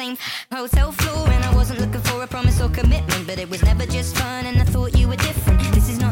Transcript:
Same hotel floor. And I wasn't looking for a promise or commitment, but it was never just fun, and I thought you were different. This is not